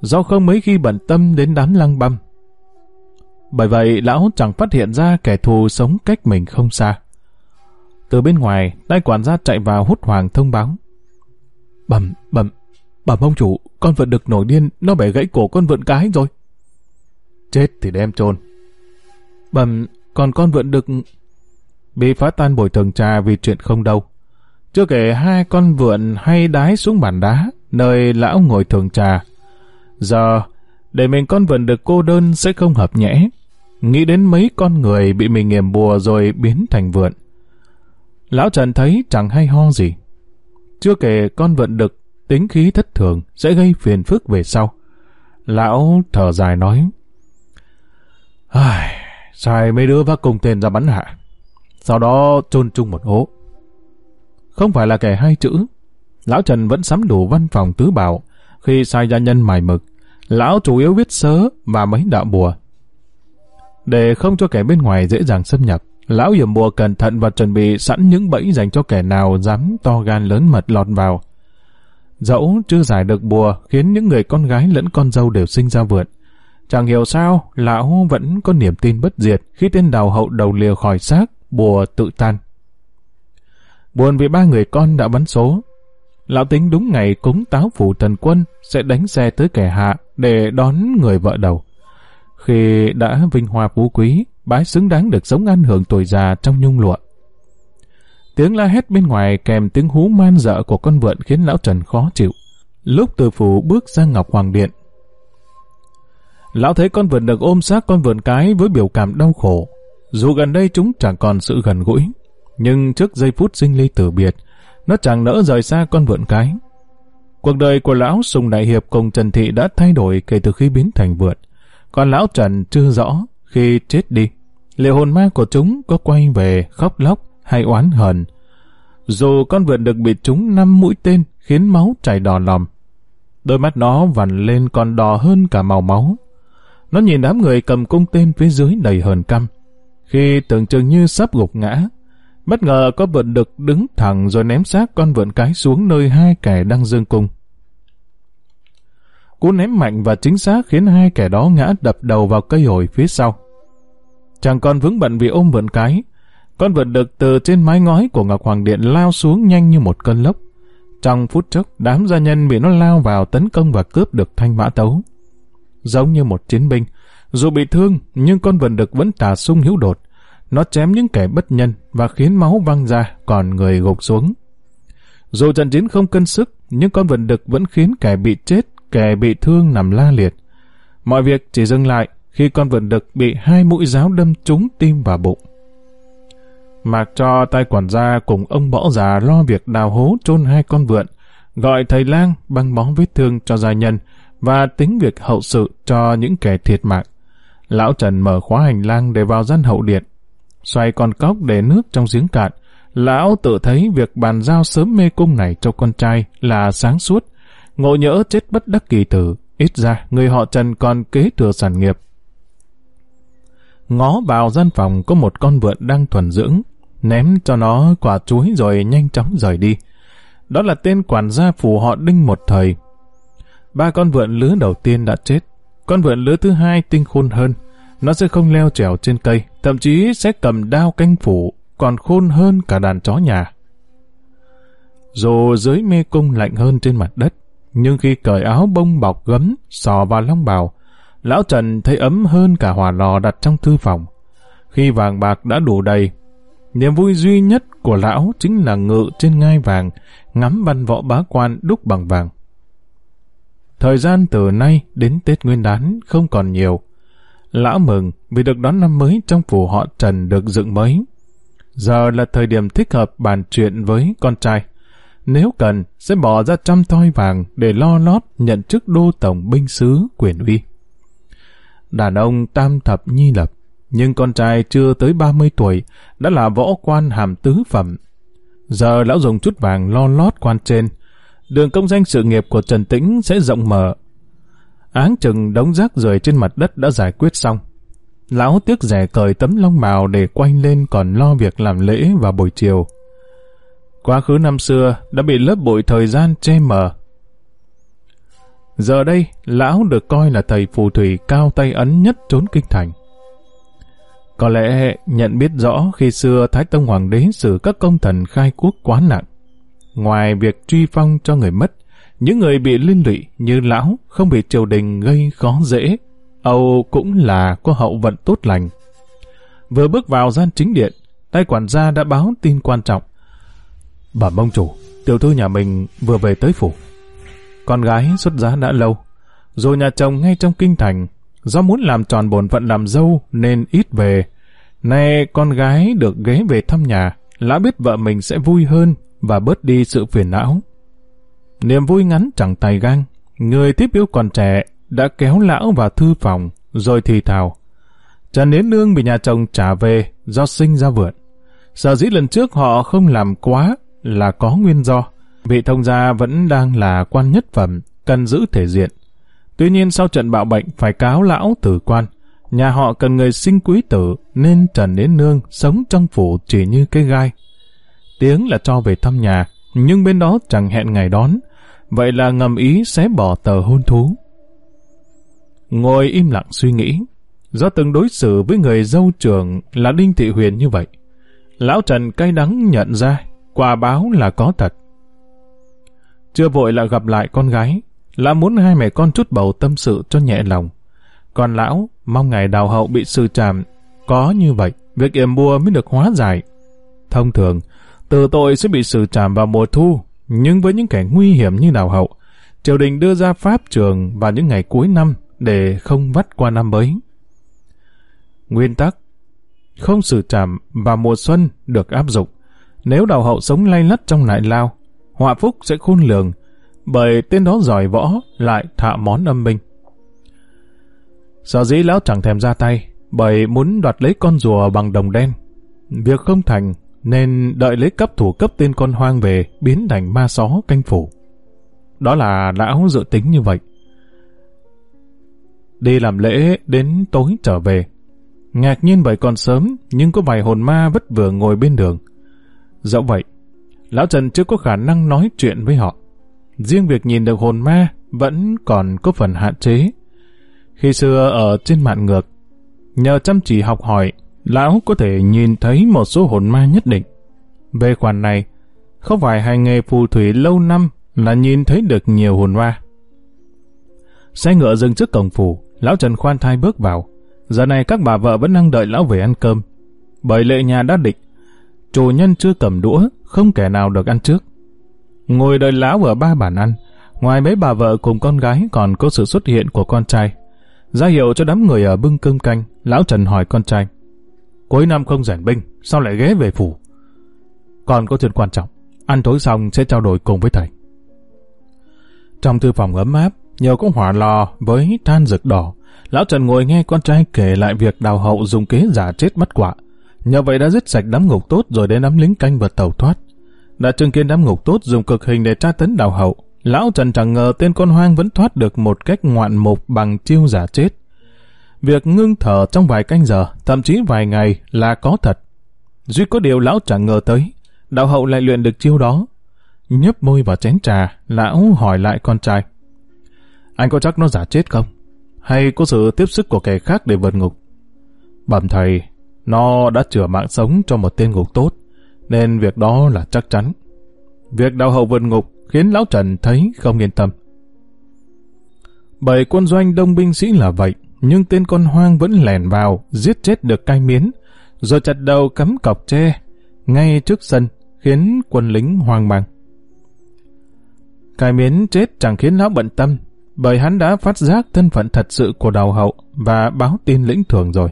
Do không mấy khi bận tâm đến đám lăng băm. Bởi vậy lão chẳng phát hiện ra kẻ thù sống cách mình không xa. Từ bên ngoài, đại quản gia chạy vào hút hoàng thông báo. Bẩm, bẩm, bẩm ông chủ, con vượn đực nổi điên, nó bẻ gãy cổ con vượn cái rồi. Chết thì đem chôn. Bẩm, còn con vượn đực... Bị phá tan bồi thường cha vì chuyện không đâu. Chưa kể hai con vượn hay đái xuống bàn đá, nơi lão ngồi thường trà. Giờ, để mình con vượn được cô đơn sẽ không hợp nhẽ. Nghĩ đến mấy con người bị mình nghiềm bùa rồi biến thành vượn. Lão Trần thấy chẳng hay ho gì. Chưa kể con vượn đực, tính khí thất thường sẽ gây phiền phức về sau. Lão thở dài nói. Ai, sai mấy đứa vác cùng tên ra bắn hạ. Sau đó chôn chung một hố. Không phải là kẻ hai chữ. Lão Trần vẫn sắm đủ văn phòng tứ bảo. Khi sai gia nhân mài mực, lão chủ yếu viết sớ và mấy đạo bùa. Để không cho kẻ bên ngoài dễ dàng xâm nhập, lão hiểm bùa cẩn thận và chuẩn bị sẵn những bẫy dành cho kẻ nào dám to gan lớn mật lọt vào. Dẫu chưa giải được bùa khiến những người con gái lẫn con dâu đều sinh ra vượt. Chẳng hiểu sao, lão vẫn có niềm tin bất diệt khi tên đào hậu đầu liều khỏi xác, bùa tự tan. Buồn vì ba người con đã bắn số. Lão tính đúng ngày cúng táo phủ thần quân sẽ đánh xe tới kẻ hạ để đón người vợ đầu. Khi đã vinh hoa phú quý, bái xứng đáng được sống ăn hưởng tuổi già trong nhung lụa. Tiếng la hét bên ngoài kèm tiếng hú man dợ của con vượn khiến lão Trần khó chịu. Lúc từ phủ bước ra Ngọc Hoàng Điện, lão thấy con vượn được ôm xác con vượn cái với biểu cảm đau khổ. Dù gần đây chúng chẳng còn sự gần gũi, nhưng trước giây phút sinh ly tử biệt, nó chẳng nỡ rời xa con vượn cái. Cuộc đời của lão Sùng Đại Hiệp cùng Trần Thị đã thay đổi kể từ khi biến thành vượn. Còn lão Trần chưa rõ khi chết đi, liệu hồn ma của chúng có quay về khóc lóc hay oán hờn. Dù con vượn được bị trúng năm mũi tên khiến máu chảy đỏ lòm, đôi mắt nó vằn lên còn đỏ hơn cả màu máu. Nó nhìn đám người cầm cung tên phía dưới đầy hờn căm. Khi tưởng chừng như sắp gục ngã, bất ngờ có vượn đực đứng thẳng rồi ném xác con vượn cái xuống nơi hai kẻ đang dương cung. Cú ném mạnh và chính xác khiến hai kẻ đó ngã đập đầu vào cây hồi phía sau. chàng con vướng bận vì ôm vượn cái, con vượn đực từ trên mái ngói của Ngọc Hoàng Điện lao xuống nhanh như một cơn lốc. Trong phút chốc, đám gia nhân bị nó lao vào tấn công và cướp được thanh mã tấu. Giống như một chiến binh, dù bị thương, nhưng con vần đực vẫn tà sung hữu đột. Nó chém những kẻ bất nhân và khiến máu văng ra, còn người gục xuống. Dù trận chiến không cân sức, nhưng con vần đực vẫn khiến kẻ bị chết, kẻ bị thương nằm la liệt. Mọi việc chỉ dừng lại khi con vần đực bị hai mũi giáo đâm trúng tim và bụng. Mạc cho tay quản gia cùng ông bỏ già lo việc đào hố chôn hai con vượn, gọi thầy lang băng bó vết thương cho gia nhân và tính việc hậu sự cho những kẻ thiệt mạng. Lão Trần mở khóa hành lang để vào gian hậu điện. Xoay con cốc để nước trong giếng cạn. Lão tự thấy việc bàn giao sớm mê cung này cho con trai là sáng suốt. Ngộ nhỡ chết bất đắc kỳ tử, ít ra người họ Trần còn kế thừa sản nghiệp. Ngó vào gian phòng có một con vượn đang thuần dưỡng, ném cho nó quả chuối rồi nhanh chóng rời đi. Đó là tên quản gia phù họ Đinh một thời. Ba con vượn lứa đầu tiên đã chết, con vượn lứa thứ hai tinh khôn hơn. Nó sẽ không leo trèo trên cây, thậm chí sẽ cầm đao canh phủ, còn khôn hơn cả đàn chó nhà. Dù dưới mê cung lạnh hơn trên mặt đất, nhưng khi cởi áo bông bọc gấm, sò và long bào, lão Trần thấy ấm hơn cả hỏa lò đặt trong thư phòng. Khi vàng bạc đã đủ đầy, niềm vui duy nhất của lão chính là ngự trên ngai vàng, ngắm văn võ bá quan đúc bằng vàng. Thời gian từ nay đến Tết Nguyên đán không còn nhiều. Lão mừng vì được đón năm mới trong phủ họ Trần được dựng mới. Giờ là thời điểm thích hợp bàn chuyện với con trai. nếu cần sẽ bỏ ra trăm toi vàng để lo lót nhận chức đô tổng binh sứ quyền uy. Đàn ông tam thập nhi lập, nhưng con trai chưa tới 30 tuổi đã là võ quan hàm tứ phẩm. Giờ lão dùng chút vàng lo lót quan trên, đường công danh sự nghiệp của Trần Tĩnh sẽ rộng mở. Áng chừng đống rác rời trên mặt đất đã giải quyết xong. Lão tiếc rẻ cởi tấm lông màu để quanh lên còn lo việc làm lễ vào buổi chiều. Quá khứ năm xưa đã bị lớp bụi thời gian che mờ. Giờ đây, lão được coi là thầy phù thủy cao tay ấn nhất trốn kinh thành. Có lẽ nhận biết rõ khi xưa Thái Tông Hoàng đế xử các công thần khai quốc quá nặng. Ngoài việc truy phong cho người mất, những người bị liên lụy như lão không bị triều đình gây khó dễ, Âu cũng là có hậu vận tốt lành. Vừa bước vào gian chính điện, tay quản gia đã báo tin quan trọng. Bà mông chủ, tiểu thư nhà mình vừa về tới phủ. Con gái xuất giá đã lâu, rồi nhà chồng ngay trong kinh thành, do muốn làm tròn bổn phận làm dâu nên ít về. Nay con gái được ghé về thăm nhà, lão biết vợ mình sẽ vui hơn và bớt đi sự phiền não. Niềm vui ngắn chẳng tay gan người tiếp yêu còn trẻ đã kéo lão vào thư phòng, rồi thì thào. Trần Yến Nương bị nhà chồng trả về do sinh ra vượn. Sở dĩ lần trước họ không làm quá là có nguyên do. Vị thông gia vẫn đang là quan nhất phẩm, cần giữ thể diện. Tuy nhiên sau trận bạo bệnh phải cáo lão tử quan. Nhà họ cần người sinh quý tử nên Trần Yến Nương sống trong phủ chỉ như cái gai. Tiếng là cho về thăm nhà, nhưng bên đó chẳng hẹn ngày đón. Vậy là ngầm ý sẽ bỏ tờ hôn thú. Ngồi im lặng suy nghĩ, do từng đối xử với người dâu trưởng là Đinh Thị Huyền như vậy. Lão Trần cay đắng nhận ra, quả báo là có thật. Chưa vội là gặp lại con gái, lão muốn hai mẹ con chút bầu tâm sự cho nhẹ lòng. Còn lão, mong ngày đào hậu bị sự tràm, có như vậy, việc yểm bùa mới được hóa giải. Thông thường, từ tội sẽ bị xử trảm vào mùa thu, nhưng với những kẻ nguy hiểm như đào hậu, triều đình đưa ra pháp trường vào những ngày cuối năm để không vắt qua năm mới. Nguyên tắc Không xử trảm vào mùa xuân được áp dụng. Nếu đào hậu sống lay lắt trong nại lao, họa phúc sẽ khôn lường, bởi tên đó giỏi võ lại thạ món âm binh. Sở dĩ lão chẳng thèm ra tay, bởi muốn đoạt lấy con rùa bằng đồng đen. Việc không thành, nên đợi lấy cấp thủ cấp tên con hoang về biến thành ma só canh phủ. Đó là lão dự tính như vậy. Đi làm lễ đến tối trở về. Ngạc nhiên vậy còn sớm, nhưng có vài hồn ma vất vừa ngồi bên đường. Dẫu vậy, Lão Trần chưa có khả năng nói chuyện với họ. Riêng việc nhìn được hồn ma vẫn còn có phần hạn chế. Khi xưa ở trên mạng ngược, nhờ chăm chỉ học hỏi, lão có thể nhìn thấy một số hồn ma nhất định. Về khoản này, không phải hành nghề phù thủy lâu năm là nhìn thấy được nhiều hồn ma. Xe ngựa dừng trước cổng phủ, lão Trần khoan thai bước vào. Giờ này các bà vợ vẫn đang đợi lão về ăn cơm. Bởi lệ nhà đã định, chủ nhân chưa cầm đũa, không kẻ nào được ăn trước. Ngồi đợi lão ở ba bàn ăn, ngoài mấy bà vợ cùng con gái còn có sự xuất hiện của con trai. Ra hiệu cho đám người ở bưng cơm canh, lão Trần hỏi con trai. Cuối năm không rèn binh, sao lại ghé về phủ? Còn có chuyện quan trọng, ăn tối xong sẽ trao đổi cùng với thầy. Trong thư phòng ấm áp, nhờ có hỏa lò với than rực đỏ, lão Trần ngồi nghe con trai kể lại việc đào hậu dùng kế giả chết bắt quả. Nhờ vậy đã giết sạch đám ngục tốt rồi đến đám lính canh vật tàu thoát. Đã chứng kiến đám ngục tốt dùng cực hình để tra tấn đào hậu. Lão Trần chẳng ngờ tên con hoang vẫn thoát được một cách ngoạn mục bằng chiêu giả chết. Việc ngưng thở trong vài canh giờ, thậm chí vài ngày là có thật. Duy có điều lão chẳng ngờ tới, đạo hậu lại luyện được chiêu đó. Nhấp môi vào chén trà, lão hỏi lại con trai. Anh có chắc nó giả chết không? Hay có sự tiếp sức của kẻ khác để vượt ngục? Bẩm thầy, nó đã chữa mạng sống cho một tên ngục tốt, nên việc đó là chắc chắn. Việc đạo hậu vượt ngục khiến Lão Trần thấy không yên tâm. Bởi quân doanh đông binh sĩ là vậy, nhưng tên con hoang vẫn lèn vào, giết chết được cai miến, rồi chặt đầu cắm cọc tre, ngay trước sân, khiến quân lính hoang mang. Cai miến chết chẳng khiến lão bận tâm, bởi hắn đã phát giác thân phận thật sự của đào hậu và báo tin lĩnh thường rồi.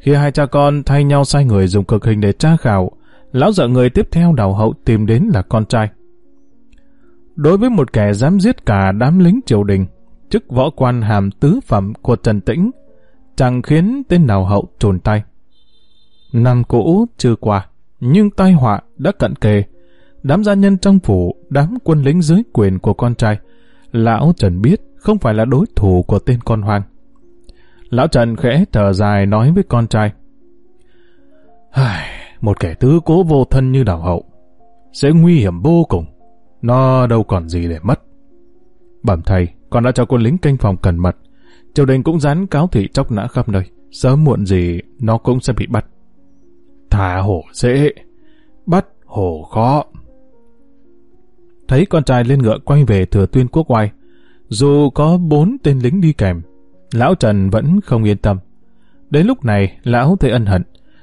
Khi hai cha con thay nhau sai người dùng cực hình để tra khảo, lão dợ người tiếp theo đào hậu tìm đến là con trai. đối với một kẻ dám giết cả đám lính triều đình, chức võ quan hàm tứ phẩm của Trần Tĩnh, chẳng khiến tên nào hậu trồn tay. Năm cũ chưa qua, nhưng tai họa đã cận kề. Đám gia nhân trong phủ, đám quân lính dưới quyền của con trai, lão Trần biết không phải là đối thủ của tên con hoang. Lão Trần khẽ thở dài nói với con trai. Một kẻ tứ cố vô thân như đào hậu, sẽ nguy hiểm vô cùng. Nó đâu còn gì để mất. Bẩm thầy, con đã cho quân lính canh phòng cẩn mật. Triều đình cũng dán cáo thị chóc nã khắp nơi. Sớm muộn gì, nó cũng sẽ bị bắt. Thả hổ dễ, bắt hổ khó. Thấy con trai lên ngựa quay về thừa tuyên quốc oai, dù có bốn tên lính đi kèm, lão Trần vẫn không yên tâm. Đến lúc này, lão thấy ân hận.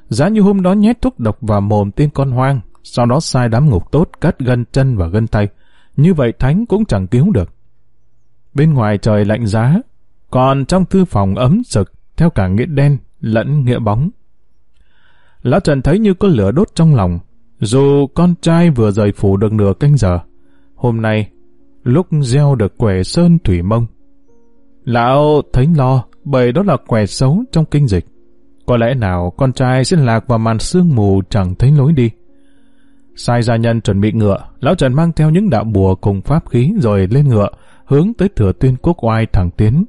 Giá như hôm đó nhét thuốc độc vào mồm tên con hoang, sau đó sai đám ngục tốt cắt gân chân và gân tay. Như vậy Thánh cũng chẳng cứu được. Bên ngoài trời lạnh giá, còn trong thư phòng ấm sực theo cả nghĩa đen lẫn nghĩa bóng. Lão Trần thấy như có lửa đốt trong lòng, dù con trai vừa rời phủ được nửa canh giờ. Hôm nay, lúc gieo được quẻ sơn thủy mông, lão thấy lo bởi đó là quẻ xấu trong kinh dịch. Có lẽ nào con trai sẽ lạc vào màn sương mù chẳng thấy lối đi. Sai gia nhân chuẩn bị ngựa, lão Trần mang theo những đạo bùa cùng pháp khí rồi lên ngựa, hướng tới thừa tuyên quốc oai thẳng tiến.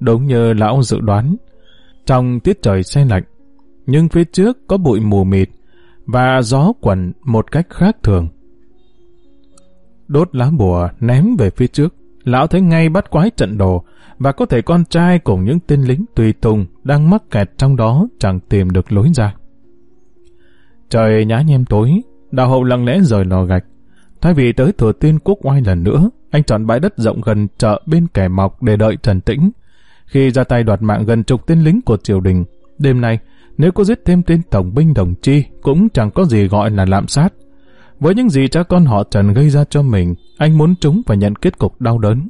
Đúng như lão dự đoán, trong tiết trời xe lạnh, nhưng phía trước có bụi mù mịt và gió quẩn một cách khác thường. Đốt lá bùa ném về phía trước, lão thấy ngay bắt quái trận đồ và có thể con trai cùng những tên lính tùy tùng đang mắc kẹt trong đó chẳng tìm được lối ra. Trời nhá nhem tối, đào hậu lặng lẽ rời lò gạch. Thay vì tới thừa tiên quốc oai lần nữa, anh chọn bãi đất rộng gần chợ bên kẻ mọc để đợi Trần Tĩnh. Khi ra tay đoạt mạng gần chục tên lính của triều đình, đêm nay, nếu có giết thêm tên tổng binh đồng chi, cũng chẳng có gì gọi là lạm sát. Với những gì cha con họ Trần gây ra cho mình, anh muốn chúng phải nhận kết cục đau đớn.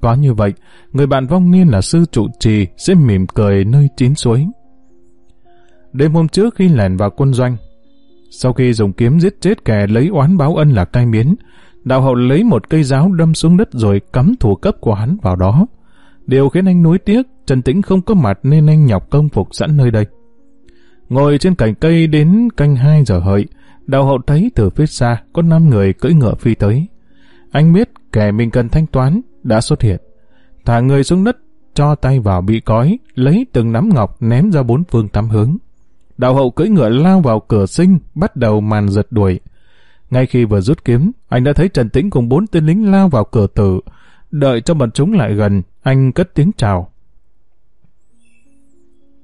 Có như vậy, người bạn vong niên là sư trụ trì sẽ mỉm cười nơi chín suối. Đêm hôm trước khi lẻn vào quân doanh, sau khi dùng kiếm giết chết kẻ lấy oán báo ân là cai miến, đạo hậu lấy một cây giáo đâm xuống đất rồi cắm thủ cấp của hắn vào đó. Điều khiến anh nuối tiếc, Trần Tĩnh không có mặt nên anh nhọc công phục sẵn nơi đây. Ngồi trên cành cây đến canh hai giờ hợi, đạo hậu thấy từ phía xa có năm người cưỡi ngựa phi tới. Anh biết kẻ mình cần thanh toán đã xuất hiện. Thả người xuống đất, cho tay vào bị cói, lấy từng nắm ngọc ném ra bốn phương tám hướng. Đạo hậu cưỡi ngựa lao vào cửa sinh, bắt đầu màn giật đuổi. Ngay khi vừa rút kiếm, anh đã thấy Trần Tĩnh cùng bốn tên lính lao vào cửa tử. Đợi cho bọn chúng lại gần, anh cất tiếng chào.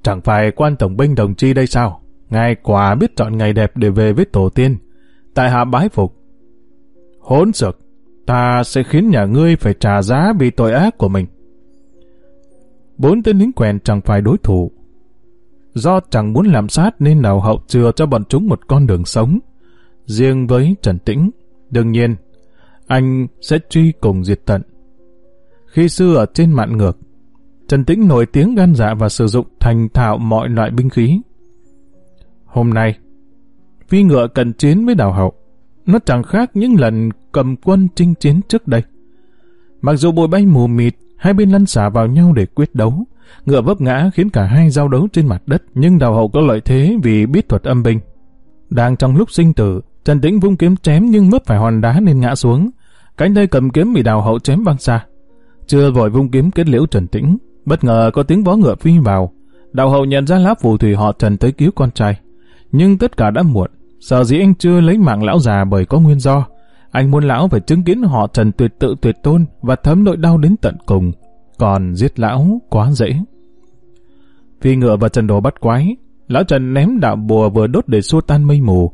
Chẳng phải quan tổng binh đồng chi đây sao? Ngài quả biết chọn ngày đẹp để về với tổ tiên. Tại hạ bái phục. Hỗn sực, ta sẽ khiến nhà ngươi phải trả giá vì tội ác của mình. Bốn tên lính quèn chẳng phải đối thủ. Do chẳng muốn làm sát nên nào hậu chừa cho bọn chúng một con đường sống. Riêng với Trần Tĩnh, đương nhiên, anh sẽ truy cùng diệt tận. Khi xưa ở trên mạn ngược, Trần Tĩnh nổi tiếng gan dạ và sử dụng thành thạo mọi loại binh khí. Hôm nay, phi ngựa cần chiến với đào hậu. Nó chẳng khác những lần cầm quân chinh chiến trước đây. Mặc dù bụi bay mù mịt, hai bên lăn xả vào nhau để quyết đấu. Ngựa vấp ngã khiến cả hai giao đấu trên mặt đất, nhưng đào hậu có lợi thế vì biết thuật âm binh. Đang trong lúc sinh tử, Trần Tĩnh vung kiếm chém nhưng mất phải hòn đá nên ngã xuống. Cánh tay cầm kiếm bị đào hậu chém văng xa. Chưa vội vung kiếm kết liễu Trần Tĩnh, bất ngờ có tiếng vó ngựa phi vào. Đào hậu nhận ra lá phù thủy họ Trần tới cứu con trai. Nhưng tất cả đã muộn, sợ dĩ anh chưa lấy mạng lão già bởi có nguyên do. Anh muốn lão phải chứng kiến họ Trần tuyệt tự tuyệt tôn và thấm nỗi đau đến tận cùng. Còn giết lão quá dễ. Phi ngựa và Trần Đồ bắt quái, lão Trần ném đạo bùa vừa đốt để xua tan mây mù.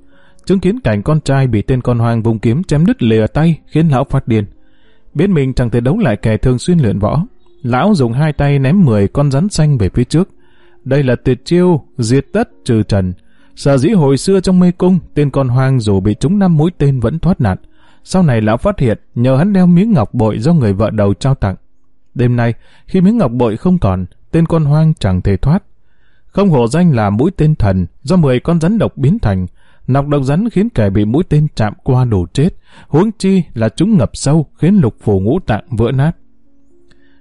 Chứng kiến cảnh con trai bị tên con hoang vùng kiếm chém đứt lìa tay khiến lão phát điên. Biết mình chẳng thể đấu lại kẻ thường xuyên luyện võ. Lão dùng hai tay ném 10 con rắn xanh về phía trước. Đây là tuyệt chiêu, diệt tất trừ trần. Sở dĩ hồi xưa trong mê cung, tên con hoang dù bị trúng năm mũi tên vẫn thoát nạn. Sau này lão phát hiện nhờ hắn đeo miếng ngọc bội do người vợ đầu trao tặng. Đêm nay, khi miếng ngọc bội không còn, tên con hoang chẳng thể thoát. Không hổ danh là mũi tên thần do 10 con rắn độc biến thành. Nọc độc rắn khiến kẻ bị mũi tên chạm qua đổ chết, huống chi là chúng ngập sâu khiến lục phủ ngũ tạng vỡ nát.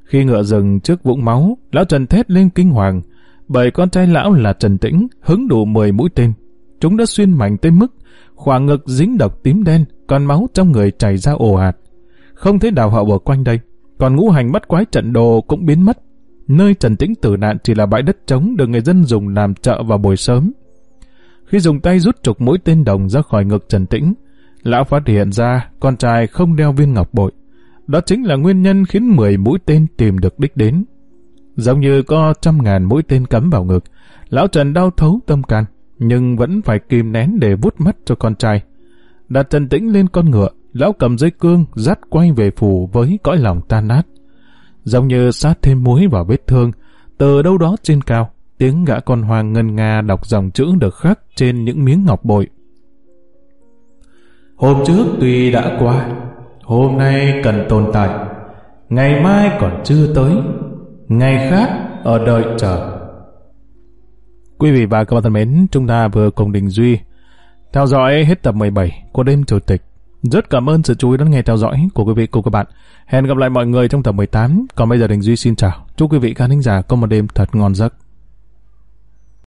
Khi ngựa dừng trước vũng máu, lão Trần thét lên kinh hoàng, bởi con trai lão là Trần Tĩnh hứng đủ 10 mũi tên. Chúng đã xuyên mảnh tới mức khoảng ngực dính độc tím đen, còn máu trong người chảy ra ồ ạt. Không thấy đào hậu ở quanh đây, còn ngũ hành bắt quái trận đồ cũng biến mất. Nơi Trần Tĩnh tử nạn chỉ là bãi đất trống được người dân dùng làm chợ vào buổi sớm. Khi dùng tay rút trục mũi tên đồng ra khỏi ngực Trần Tĩnh, lão phát hiện ra con trai không đeo viên ngọc bội. Đó chính là nguyên nhân khiến 10 mũi tên tìm được đích đến. Giống như có trăm ngàn mũi tên cắm vào ngực, lão Trần đau thấu tâm can, nhưng vẫn phải kìm nén để vút mắt cho con trai. Đặt Trần Tĩnh lên con ngựa, lão cầm dây cương dắt quay về phủ với cõi lòng tan nát. Giống như sát thêm muối vào vết thương, từ đâu đó trên cao, tiếng gã con hoàng ngân nga đọc dòng chữ được khắc trên những miếng ngọc bội. Hôm trước tuy đã qua, hôm nay cần tồn tại, ngày mai còn chưa tới, ngày khác ở đợi chờ. Quý vị và các bạn thân mến, chúng ta vừa cùng Đình Duy theo dõi hết tập 17 của đêm chủ tịch. Rất cảm ơn sự chú ý đón nghe theo dõi của quý vị cùng các bạn. Hẹn gặp lại mọi người trong tập 18. Còn bây giờ Đình Duy xin chào. Chúc quý vị khán thính giả có một đêm thật ngon giấc.